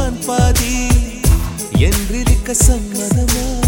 நான் பாதி என்றிருக்க சம்மதமா?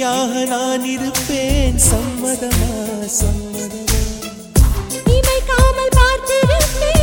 துணையாக நான் இருப்பேன். சம்மதமா சம்மதமா? காமல் பார்த்திருப்பேன் சம்மதமா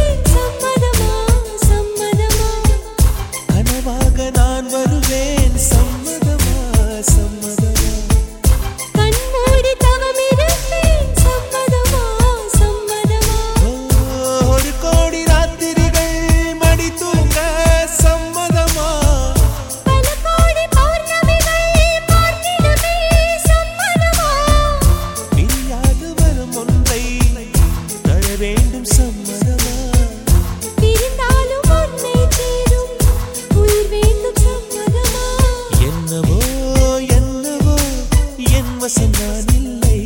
என் வசம் நான் இல்லை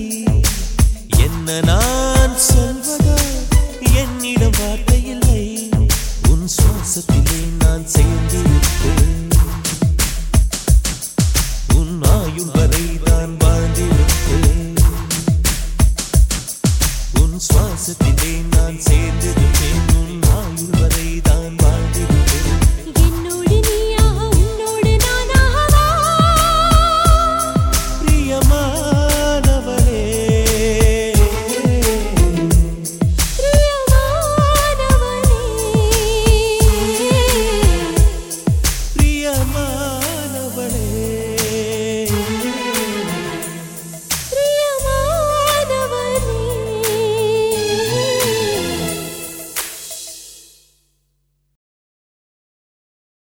என்ன நான் சொல்வதோ என்னிடம் வார்த்தை இல்லை உன் சுவாசத்திலே நான் சேர்ந்திருப்பேன். உன் ஆயுள் வரை தான் வாழ்ந்திருப்பேன். உன் சுவாசத்திலே நான் சேர்ந்திருப்பேன். உன் ஆயுள் வரை